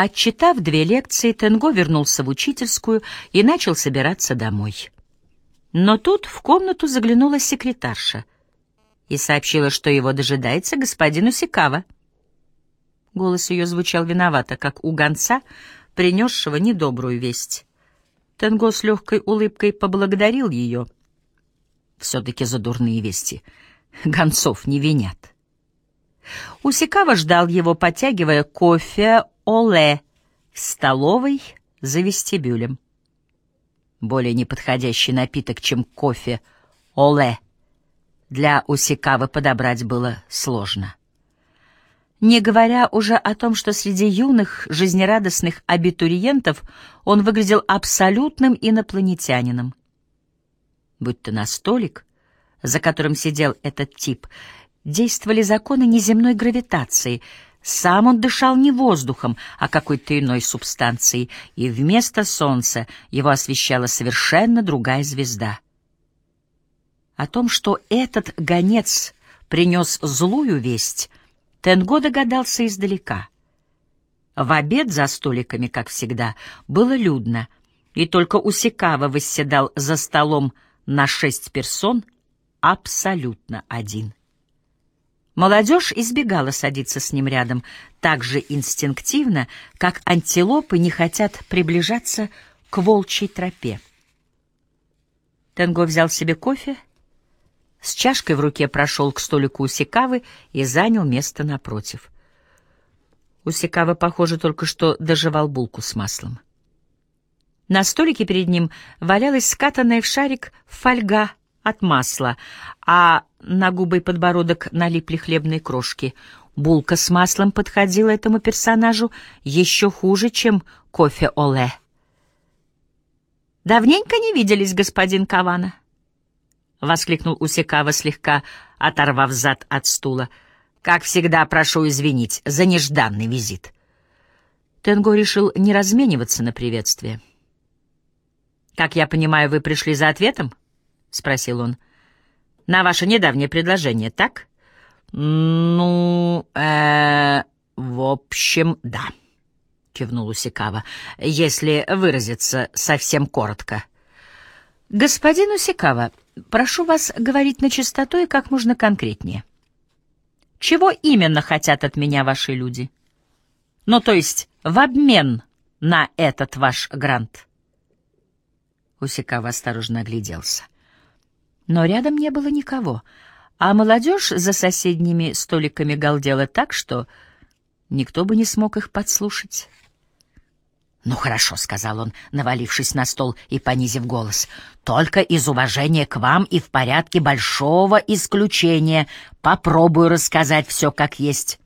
Отчитав две лекции, Тенго вернулся в учительскую и начал собираться домой. Но тут в комнату заглянула секретарша и сообщила, что его дожидается господин Усикава. Голос ее звучал виновато, как у гонца, принесшего недобрую весть. Тенго с легкой улыбкой поблагодарил ее. Все-таки за дурные вести. Гонцов не винят. Усикава ждал его, потягивая кофе «Оле» в столовой за вестибюлем. Более неподходящий напиток, чем кофе «Оле», для Усикавы подобрать было сложно. Не говоря уже о том, что среди юных, жизнерадостных абитуриентов он выглядел абсолютным инопланетянином. Будь то на столик, за которым сидел этот тип, действовали законы неземной гравитации — сам он дышал не воздухом, а какой-то иной субстанцией, и вместо солнца его освещала совершенно другая звезда. О том, что этот гонец принес злую весть, Тенго догадался издалека. В обед за столиками, как всегда, было людно, и только Усикава восседал за столом на шесть персон абсолютно один. Молодежь избегала садиться с ним рядом так же инстинктивно, как антилопы не хотят приближаться к волчьей тропе. Тенго взял себе кофе, с чашкой в руке прошел к столику Усикавы и занял место напротив. Усикава, похоже, только что доживал булку с маслом. На столике перед ним валялась скатанная в шарик фольга от масла, а на губы и подбородок налипли хлебные крошки. Булка с маслом подходила этому персонажу еще хуже, чем кофе Оле. «Давненько не виделись, господин Кавана», — воскликнул Усикава, слегка оторвав зад от стула. «Как всегда, прошу извинить за нежданный визит». Тенго решил не размениваться на приветствие. «Как я понимаю, вы пришли за ответом?» — спросил он. «На ваше недавнее предложение, так?» «Ну, э, в общем, да», — кивнул Усикава, — «если выразиться совсем коротко». «Господин Усикава, прошу вас говорить на чистоту и как можно конкретнее. Чего именно хотят от меня ваши люди? Ну, то есть в обмен на этот ваш грант?» Усикава осторожно огляделся. — но рядом не было никого, а молодежь за соседними столиками галдела так, что никто бы не смог их подслушать. «Ну хорошо», — сказал он, навалившись на стол и понизив голос, — «только из уважения к вам и в порядке большого исключения попробую рассказать все как есть.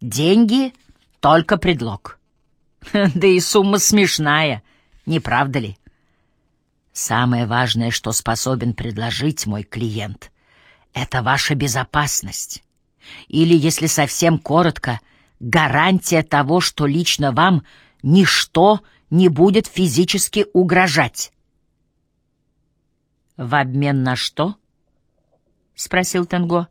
Деньги — только предлог. Да и сумма смешная, не правда ли?» Самое важное, что способен предложить мой клиент, это ваша безопасность. Или, если совсем коротко, гарантия того, что лично вам ничто не будет физически угрожать. «В обмен на что?» — спросил Тенго.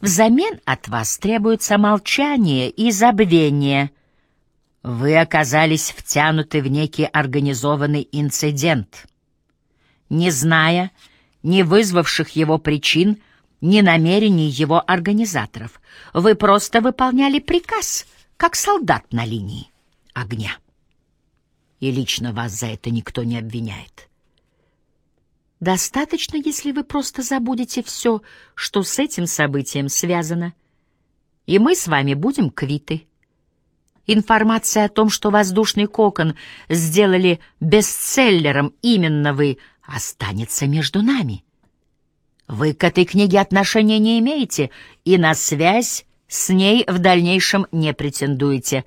«Взамен от вас требуется молчание и забвение», вы оказались втянуты в некий организованный инцидент. Не зная ни вызвавших его причин, ни намерений его организаторов, вы просто выполняли приказ, как солдат на линии огня. И лично вас за это никто не обвиняет. Достаточно, если вы просто забудете все, что с этим событием связано, и мы с вами будем квиты. Информация о том, что воздушный кокон сделали бестселлером именно вы, останется между нами. Вы к этой книге отношения не имеете и на связь с ней в дальнейшем не претендуете.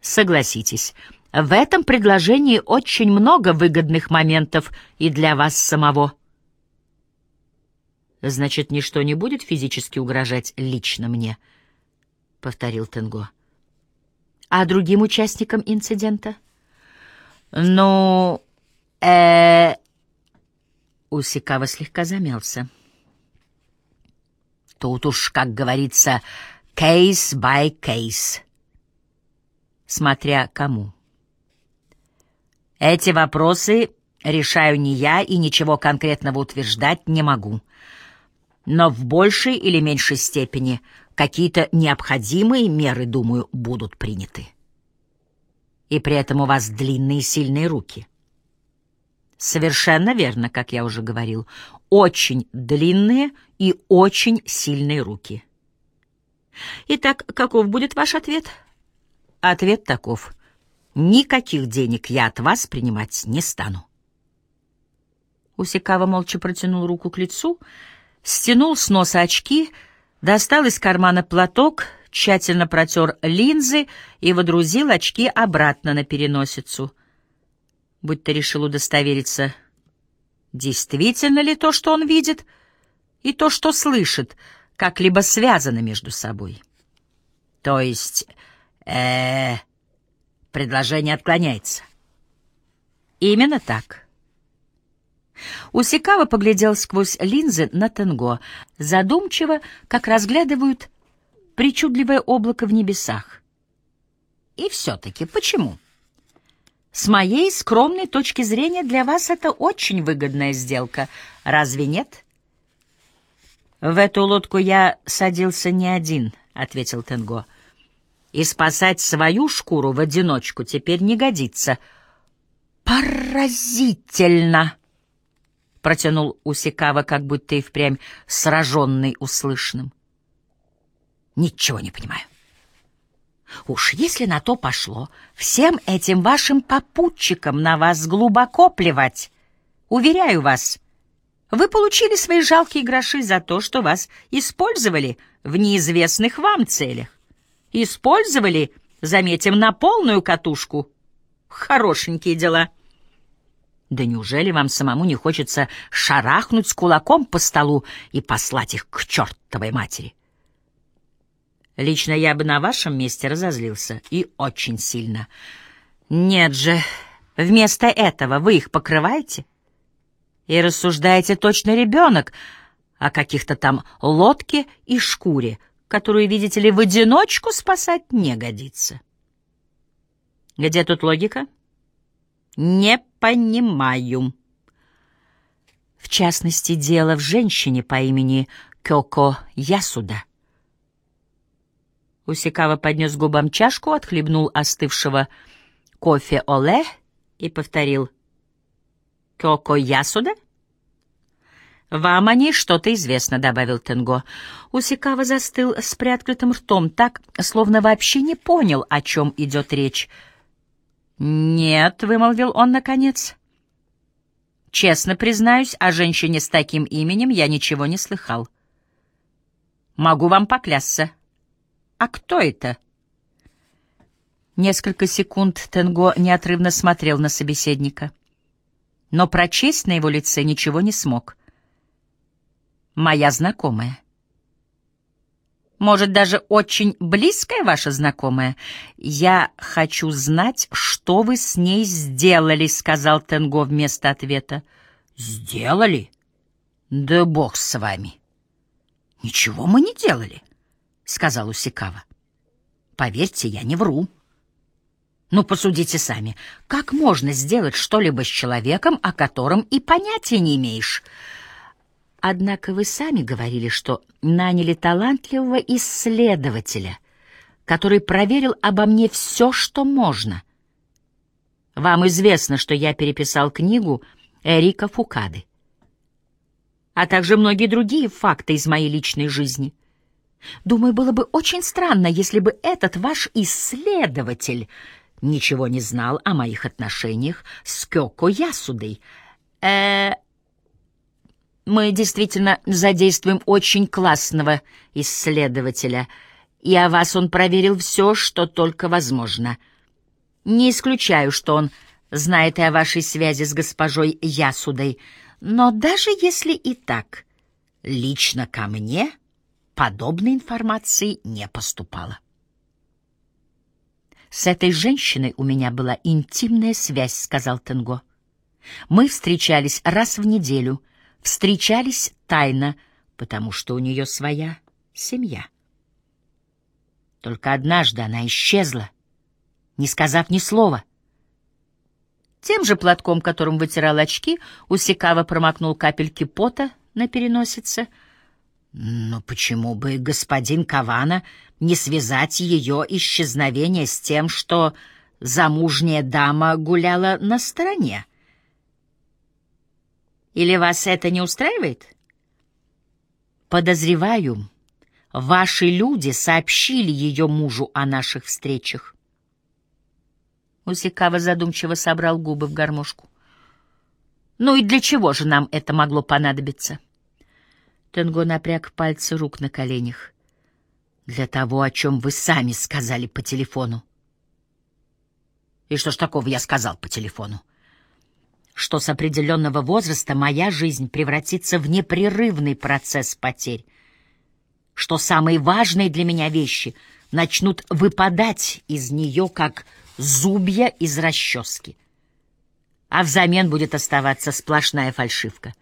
Согласитесь, в этом предложении очень много выгодных моментов и для вас самого. Значит, ничто не будет физически угрожать лично мне, — повторил Тенго. А другим участникам инцидента? Ну, э Усикава слегка замялся. Тут уж, как говорится, case by case. смотря кому. Эти вопросы решаю не я и ничего конкретного утверждать не могу. Но в большей или меньшей степени какие-то необходимые меры, думаю, будут приняты. И при этом у вас длинные сильные руки. Совершенно верно, как я уже говорил. Очень длинные и очень сильные руки. Итак, каков будет ваш ответ? Ответ таков. Никаких денег я от вас принимать не стану. Усикава молча протянул руку к лицу, стянул с носа очки, достал из кармана платок, тщательно протер линзы и водрузил очки обратно на переносицу. Будь-то решил удостовериться, действительно ли то, что он видит, и то, что слышит, как-либо связано между собой. То есть, э, -э предложение отклоняется. Именно так. Усикава поглядел сквозь линзы на Тенго, задумчиво, как разглядывают причудливое облако в небесах. И все-таки почему? С моей скромной точки зрения для вас это очень выгодная сделка, разве нет? В эту лодку я садился не один, ответил Тенго. И спасать свою шкуру в одиночку теперь не годится. Поразительно! Протянул Усикава, как будто и впрямь сраженный услышанным. Ничего не понимаю. Уж если на то пошло, всем этим вашим попутчикам на вас глубоко плевать. Уверяю вас, вы получили свои жалкие гроши за то, что вас использовали в неизвестных вам целях. Использовали, заметим, на полную катушку. Хорошенькие дела. Да неужели вам самому не хочется шарахнуть с кулаком по столу и послать их к чертовой матери? Лично я бы на вашем месте разозлился, и очень сильно. Нет же, вместо этого вы их покрываете и рассуждаете точно ребенок о каких-то там лодке и шкуре, которую, видите ли, в одиночку спасать не годится. Где тут логика? Не понимаю. В частности, дело в женщине по имени Кёко Ясуда. Усикава поднес губам чашку, отхлебнул остывшего кофе Оле и повторил. «Кёко Ясуда?» «Вам о ней что-то известно», — добавил Тенго. Усикава застыл с приоткрытым ртом, так, словно вообще не понял, о чем идет речь. «Нет», — вымолвил он наконец. «Честно признаюсь, о женщине с таким именем я ничего не слыхал. Могу вам поклясться. А кто это?» Несколько секунд Тенго неотрывно смотрел на собеседника, но прочесть на его лице ничего не смог. «Моя знакомая». Может, даже очень близкая ваша знакомая? Я хочу знать, что вы с ней сделали, сказал Тенго вместо ответа. Сделали? Да бог с вами. Ничего мы не делали, сказал Усикава. Поверьте, я не вру. Ну, посудите сами, как можно сделать что-либо с человеком, о котором и понятия не имеешь? Однако вы сами говорили, что наняли талантливого исследователя, который проверил обо мне все, что можно. Вам известно, что я переписал книгу Эрика Фукады, а также многие другие факты из моей личной жизни. Думаю, было бы очень странно, если бы этот ваш исследователь ничего не знал о моих отношениях с Кёко Ясудой. Э, мы действительно задействуем очень классного исследователя, и о вас он проверил все, что только возможно. Не исключаю, что он знает и о вашей связи с госпожой Ясудой, но даже если и так, лично ко мне подобной информации не поступало. «С этой женщиной у меня была интимная связь», — сказал Тенго. «Мы встречались раз в неделю — встречались тайно, потому что у нее своя семья. Только однажды она исчезла, не сказав ни слова. Тем же платком, которым вытирал очки, Усикава промокнул капельки пота на переносице. Но почему бы господин Кавана не связать ее исчезновение с тем, что замужняя дама гуляла на стороне? Или вас это не устраивает? Подозреваю, ваши люди сообщили ее мужу о наших встречах. Усикава задумчиво собрал губы в гармошку. Ну и для чего же нам это могло понадобиться? Тенго напряг пальцы рук на коленях. Для того, о чем вы сами сказали по телефону. И что ж такого я сказал по телефону? Что с определенного возраста моя жизнь превратится в непрерывный процесс потерь. Что самые важные для меня вещи начнут выпадать из нее, как зубья из расчески. А взамен будет оставаться сплошная фальшивка.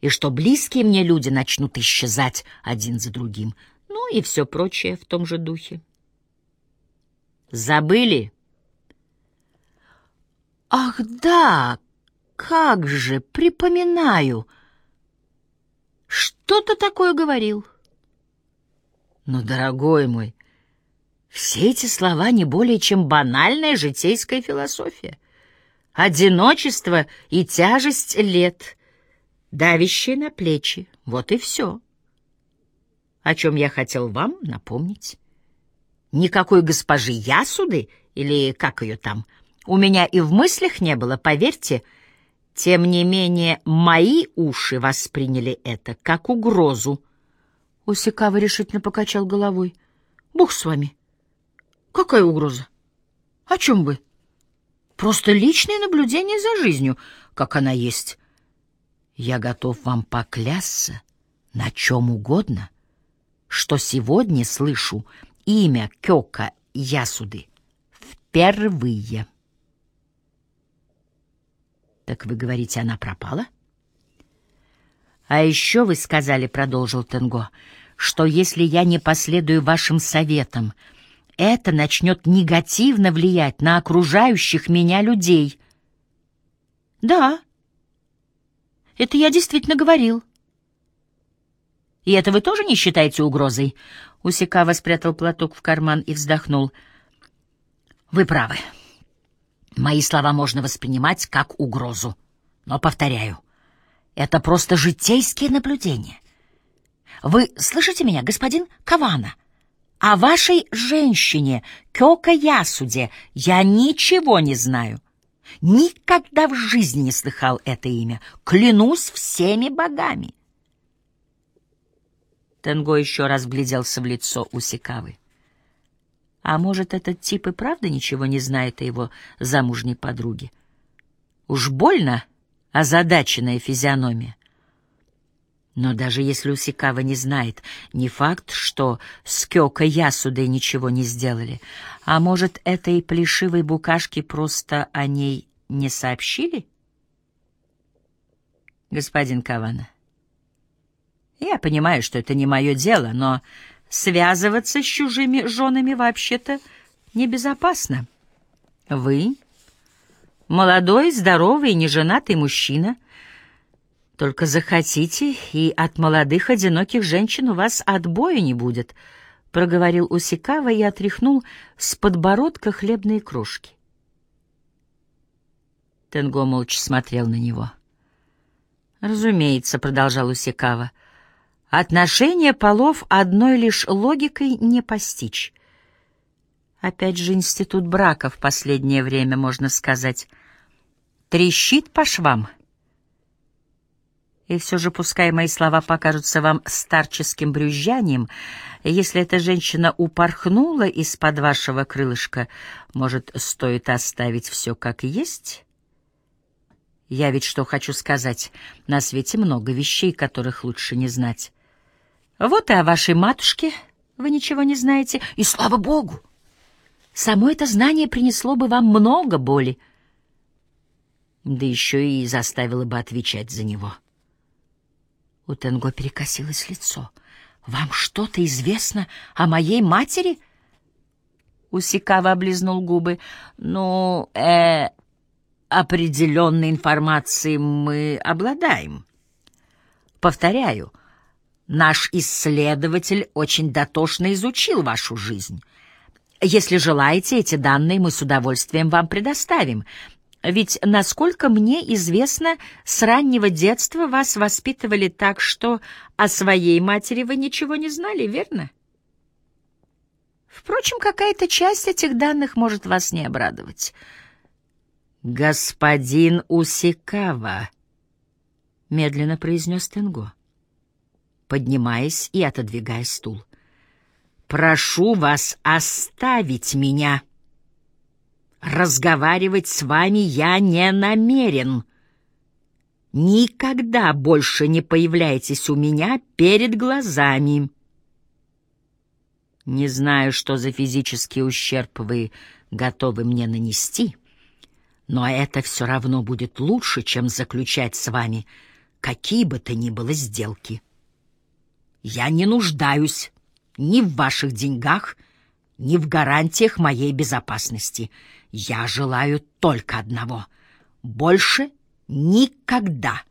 И что близкие мне люди начнут исчезать один за другим. Ну и все прочее в том же духе. Забыли? Ах, да, как же, припоминаю. Что-то такое говорил. Но, дорогой мой, все эти слова не более чем банальная житейская философия. Одиночество и тяжесть лет, давящие на плечи. Вот и все. О чем я хотел вам напомнить. Никакой госпожи Ясуды, или как ее там, у меня и в мыслях не было, поверьте. Тем не менее, мои уши восприняли это как угрозу. Усикава решительно покачал головой. «Бог с вами. Какая угроза? О чем вы? Просто личное наблюдение за жизнью, как она есть. Я готов вам поклясться на чем угодно, что сегодня слышу имя Кёка Ясуды впервые. Так вы говорите, она пропала? А еще вы сказали, продолжил Тенго, что если я не последую вашим советам, это начнет негативно влиять на окружающих меня людей. Да, это я действительно говорил. И это вы тоже не считаете угрозой? Усикава спрятал платок в карман и вздохнул. Вы правы. Мои слова можно воспринимать как угрозу. Но, повторяю, это просто житейские наблюдения. Вы слышите меня, господин Кавана? — о вашей женщине, Кёка Ясуде, я ничего не знаю. Никогда в жизни не слыхал это имя. Клянусь всеми богами. Тенго еще раз вгляделся в лицо Усикавы. А может, этот тип и правда ничего не знает о его замужней подруге? Уж больно озадаченная физиономия. Но даже если Усикава не знает, не факт, что с Кёка Ясудой ничего не сделали. А может, этой плешивой букашке просто о ней не сообщили? Господин Кавана, я понимаю, что это не мое дело, но связываться с чужими женами вообще-то небезопасно. Вы — молодой, здоровый, неженатый мужчина — только захотите, и от молодых одиноких женщин у вас отбоя не будет, — проговорил Усикава и отряхнул с подбородка хлебные крошки. Тенго молча смотрел на него. «Разумеется», — продолжал Усикава, — «отношения полов одной лишь логикой не постичь. Опять же, институт брака в последнее время, можно сказать, трещит по швам». И все же, пускай мои слова покажутся вам старческим брюзжанием, если эта женщина упорхнула из-под вашего крылышка, может, стоит оставить все как есть? Я ведь что хочу сказать, на свете много вещей, которых лучше не знать. Вот и о вашей матушке вы ничего не знаете, и слава богу! Само это знание принесло бы вам много боли, да еще и заставило бы отвечать за него. — у Тенго перекосилось лицо. «Вам что-то известно о моей матери?» Усикава облизнул губы. «Ну, э, определенной информацией мы обладаем. Повторяю, наш исследователь очень дотошно изучил вашу жизнь. Если желаете, эти данные мы с удовольствием вам предоставим. Ведь, насколько мне известно, с раннего детства вас воспитывали так, что о своей матери вы ничего не знали, верно? Впрочем, какая-то часть этих данных может вас не обрадовать. «Господин Усикава», — медленно произнес Тенго, поднимаясь и отодвигая стул. «Прошу вас оставить меня. Разговаривать с вами я не намерен. Никогда больше не появляйтесь у меня перед глазами». Не знаю, что за физический ущерб вы готовы мне нанести, — но это все равно будет лучше, чем заключать с вами какие бы то ни было сделки. Я не нуждаюсь ни в ваших деньгах, ни в гарантиях моей безопасности. Я желаю только одного — больше никогда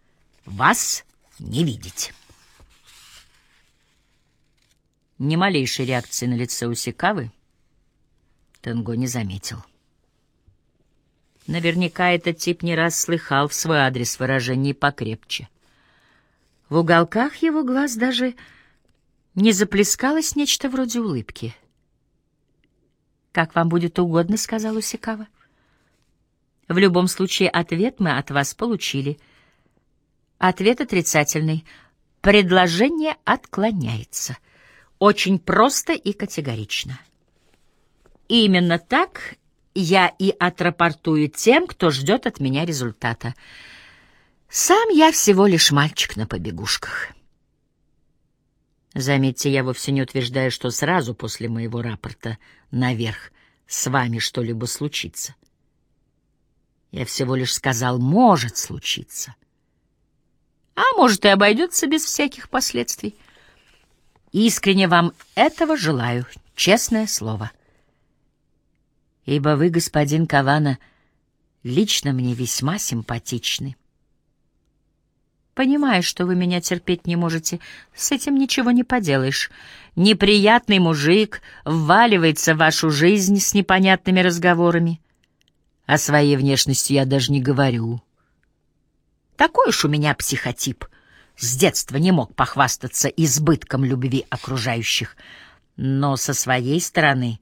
вас не видеть. Ни малейшей реакции на лице Усикавы Тенго не заметил. Наверняка этот тип не раз слыхал в свой адрес выражений покрепче. В уголках его глаз даже не заплескалось нечто вроде улыбки. «Как вам будет угодно», — сказал Усикава. «В любом случае ответ мы от вас получили. Ответ отрицательный. Предложение отклоняется. Очень просто и категорично». Именно так я и отрапортую тем, кто ждет от меня результата. Сам я всего лишь мальчик на побегушках. Заметьте, я вовсе не утверждаю, что сразу после моего рапорта наверх с вами что-либо случится. Я всего лишь сказал «может случиться». А может, и обойдется без всяких последствий. Искренне вам этого желаю, честное слово ибо вы, господин Кавана, лично мне весьма симпатичны. Понимаю, что вы меня терпеть не можете, с этим ничего не поделаешь. Неприятный мужик вваливается в вашу жизнь с непонятными разговорами. О своей внешности я даже не говорю. Такой уж у меня психотип. С детства не мог похвастаться избытком любви окружающих. Но со своей стороны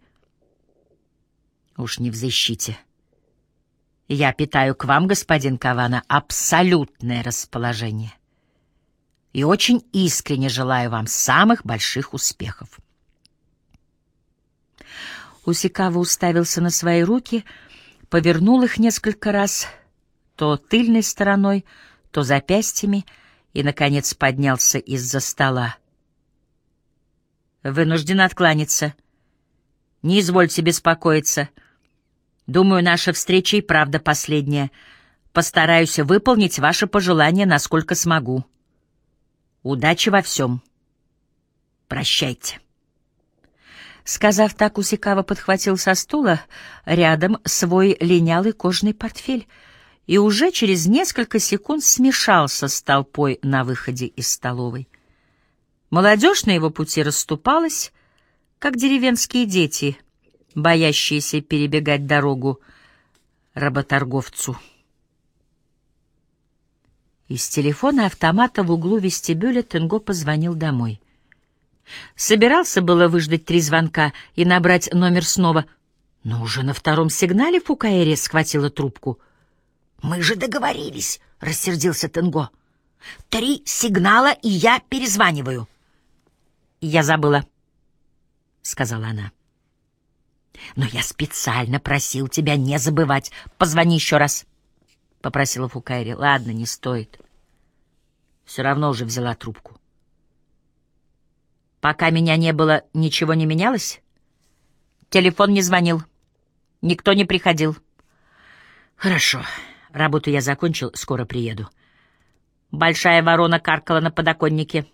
Уж не в защите. Я питаю к вам, господин Кавана, абсолютное расположение. И очень искренне желаю вам самых больших успехов. Усикава уставился на свои руки, повернул их несколько раз, то тыльной стороной, то запястьями, и, наконец, поднялся из-за стола. «Вынужден откланяться. Не извольте беспокоиться». Думаю, наша встреча и правда последняя. Постараюсь выполнить ваши пожелания, насколько смогу. Удачи во всем. Прощайте. Сказав так, Усикава подхватил со стула рядом свой линялый кожаный портфель и уже через несколько секунд смешался с толпой на выходе из столовой. Молодежь на его пути расступалась, как деревенские дети — боящиеся перебегать дорогу работорговцу. Из телефона автомата в углу вестибюля Тенго позвонил домой. Собирался было выждать три звонка и набрать номер снова, но уже на втором сигнале Фукаэри схватила трубку. «Мы же договорились», — рассердился Тенго. «Три сигнала, и я перезваниваю». «Я забыла», — сказала она. Но я специально просил тебя не забывать. Позвони еще раз, — попросила Фукайри. Ладно, не стоит. Все равно уже взяла трубку. Пока меня не было, ничего не менялось? Телефон не звонил. Никто не приходил. Хорошо. Работу я закончил, скоро приеду. Большая ворона каркала на подоконнике,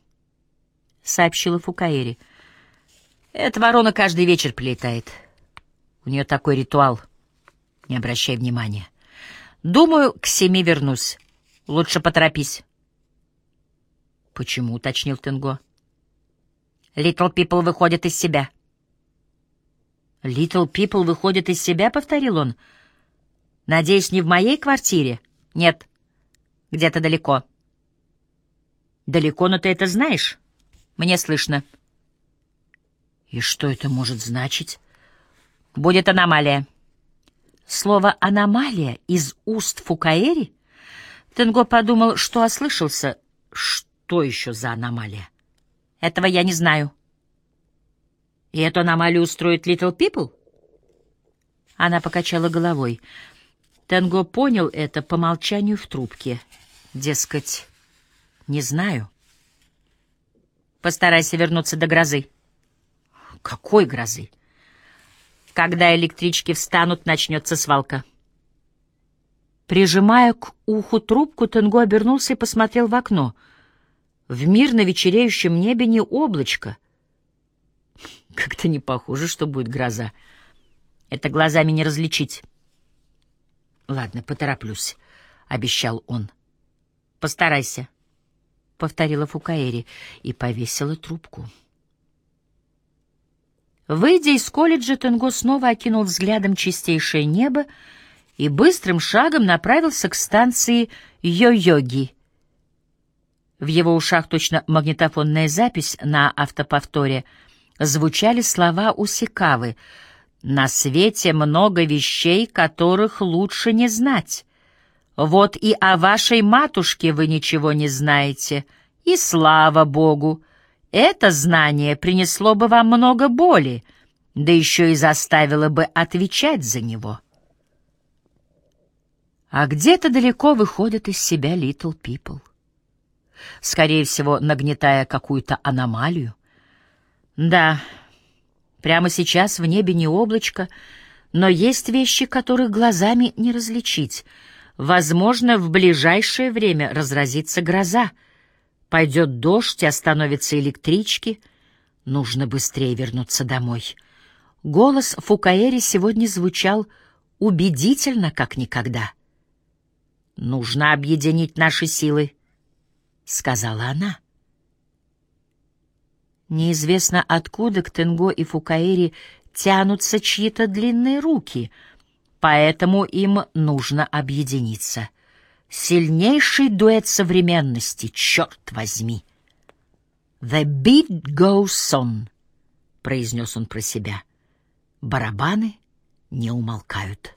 — сообщила Фукаэри. Эта ворона каждый вечер прилетает. — У нее такой ритуал. Не обращай внимания. Думаю, к семи вернусь. Лучше поторопись. Почему, уточнил Тенго. Литл Пипл выходит из себя. Литл Пипл выходит из себя, повторил он. Надеюсь, не в моей квартире? Нет. Где-то далеко. Далеко, но ты это знаешь? Мне слышно. И что это может значить? Будет аномалия. Слово «аномалия» из уст Фукаэри? Тенго подумал, что ослышался. Что еще за аномалия? Этого я не знаю. И эту аномалию устроит Little People? Она покачала головой. Тенго понял это по молчанию в трубке. Дескать, не знаю. Постарайся вернуться до грозы. Какой грозы? Когда электрички встанут, начнется свалка. Прижимая к уху трубку, Тенго обернулся и посмотрел в окно. В мирно вечереющем небе не облачко. Как-то не похоже, что будет гроза. Это глазами не различить. Ладно, потороплюсь, — обещал он. Постарайся, — повторила Фукаэри и повесила трубку. Выйдя из колледжа, Тенго снова окинул взглядом чистейшее небо и быстрым шагом направился к станции Йо-Йоги. В его ушах точно магнитофонная запись на автоповторе звучали слова Усикавы «На свете много вещей, которых лучше не знать. Вот и о вашей матушке вы ничего не знаете, и слава Богу!» Это знание принесло бы вам много боли, да еще и заставило бы отвечать за него. А где-то далеко выходят из себя Little People. Скорее всего, нагнетая какую-то аномалию. Да, прямо сейчас в небе не облачко, но есть вещи, которых глазами не различить. Возможно, в ближайшее время разразится гроза — Пойдет дождь и остановятся электрички. Нужно быстрее вернуться домой. Голос Фукаэри сегодня звучал убедительно, как никогда. «Нужно объединить наши силы», — сказала она. Неизвестно откуда к Тенго и Фукаэри тянутся чьи-то длинные руки, поэтому им нужно объединиться — Сильнейший дуэт современности, черт возьми. «The beat goes on», — произнес он про себя. Барабаны не умолкают.